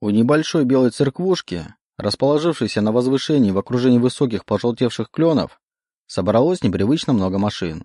У небольшой белой церквушки, расположившейся на возвышении в окружении высоких пожелтевших кленов, собралось непривычно много машин.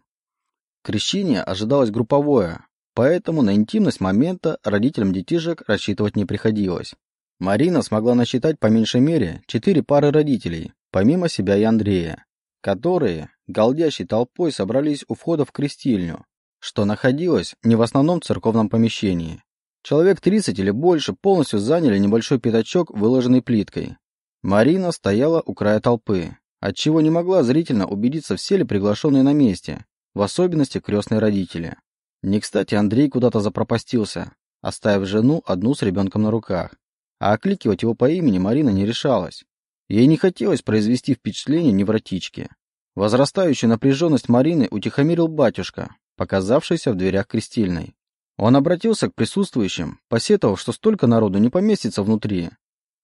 Крещение ожидалось групповое, поэтому на интимность момента родителям детишек рассчитывать не приходилось. Марина смогла насчитать по меньшей мере четыре пары родителей, помимо себя и Андрея, которые, голдящей толпой, собрались у входа в крестильню, что находилось не в основном церковном помещении. Человек 30 или больше полностью заняли небольшой пятачок, выложенный плиткой. Марина стояла у края толпы, отчего не могла зрительно убедиться, все ли приглашенные на месте, в особенности крестные родители. Не кстати Андрей куда-то запропастился, оставив жену одну с ребенком на руках. А окликивать его по имени Марина не решалась. Ей не хотелось произвести впечатление невротички. Возрастающую напряженность Марины утихомирил батюшка, показавшийся в дверях крестильной. Он обратился к присутствующим, посетовав, что столько народу не поместится внутри,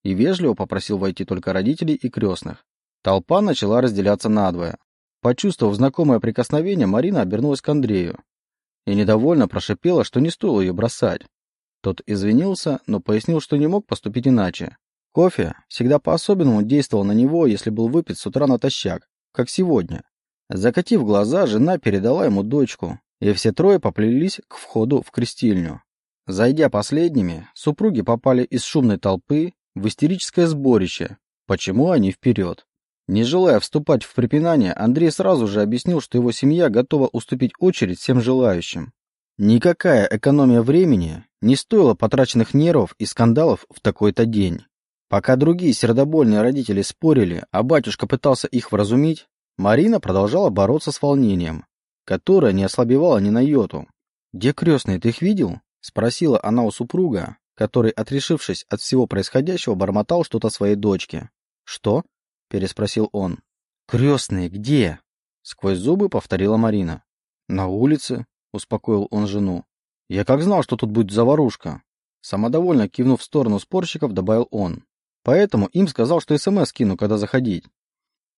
и вежливо попросил войти только родителей и крестных. Толпа начала разделяться надвое. Почувствовав знакомое прикосновение, Марина обернулась к Андрею и недовольно прошипела, что не стоило ее бросать. Тот извинился, но пояснил, что не мог поступить иначе. Кофе всегда по-особенному действовал на него, если был выпит с утра натощак, как сегодня. Закатив глаза, жена передала ему дочку, и все трое поплелись к входу в крестильню. Зайдя последними, супруги попали из шумной толпы в истерическое сборище. Почему они вперед? Не желая вступать в препинание, Андрей сразу же объяснил, что его семья готова уступить очередь всем желающим. Никакая экономия времени не стоила потраченных нервов и скандалов в такой-то день. Пока другие сердобольные родители спорили, а батюшка пытался их вразумить, Марина продолжала бороться с волнением, которое не ослабевало ни на йоту. «Где крестные, ты их видел?» — спросила она у супруга, который, отрешившись от всего происходящего, бормотал что-то своей дочке. «Что?» — переспросил он. «Крестные где?» — сквозь зубы повторила Марина. «На улице», — успокоил он жену. «Я как знал, что тут будет заварушка». Самодовольно кивнув в сторону спорщиков, добавил он. «Поэтому им сказал, что СМС кину, когда заходить».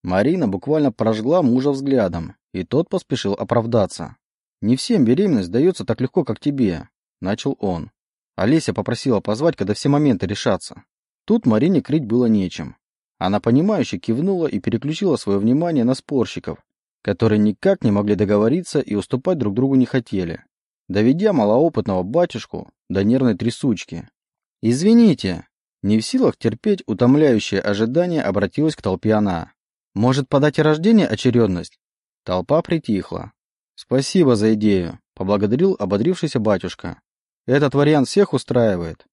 Марина буквально прожгла мужа взглядом, и тот поспешил оправдаться. «Не всем беременность дается так легко, как тебе», — начал он. Олеся попросила позвать, когда все моменты решатся. Тут Марине крыть было нечем. Она понимающе кивнула и переключила свое внимание на спорщиков, которые никак не могли договориться и уступать друг другу не хотели, доведя малоопытного батюшку до нервной трясучки. «Извините!» Не в силах терпеть утомляющее ожидание обратилась к толпе она. «Может, подать и рождение очередность?» Толпа притихла. «Спасибо за идею», — поблагодарил ободрившийся батюшка. «Этот вариант всех устраивает».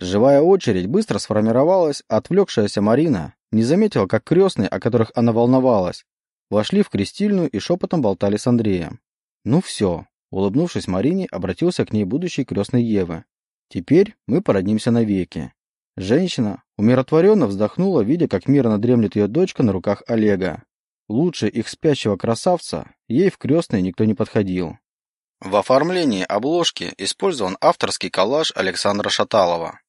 Живая очередь быстро сформировалась, отвлекшаяся Марина не заметила, как крестные, о которых она волновалась, вошли в крестильную и шепотом болтали с Андреем. «Ну все», — улыбнувшись Марине, обратился к ней будущий крестный Евы. «Теперь мы породнимся навеки». Женщина умиротворенно вздохнула, видя, как мирно дремлет ее дочка на руках Олега. Лучше их спящего красавца ей в крестные никто не подходил. В оформлении обложки использован авторский коллаж Александра Шаталова.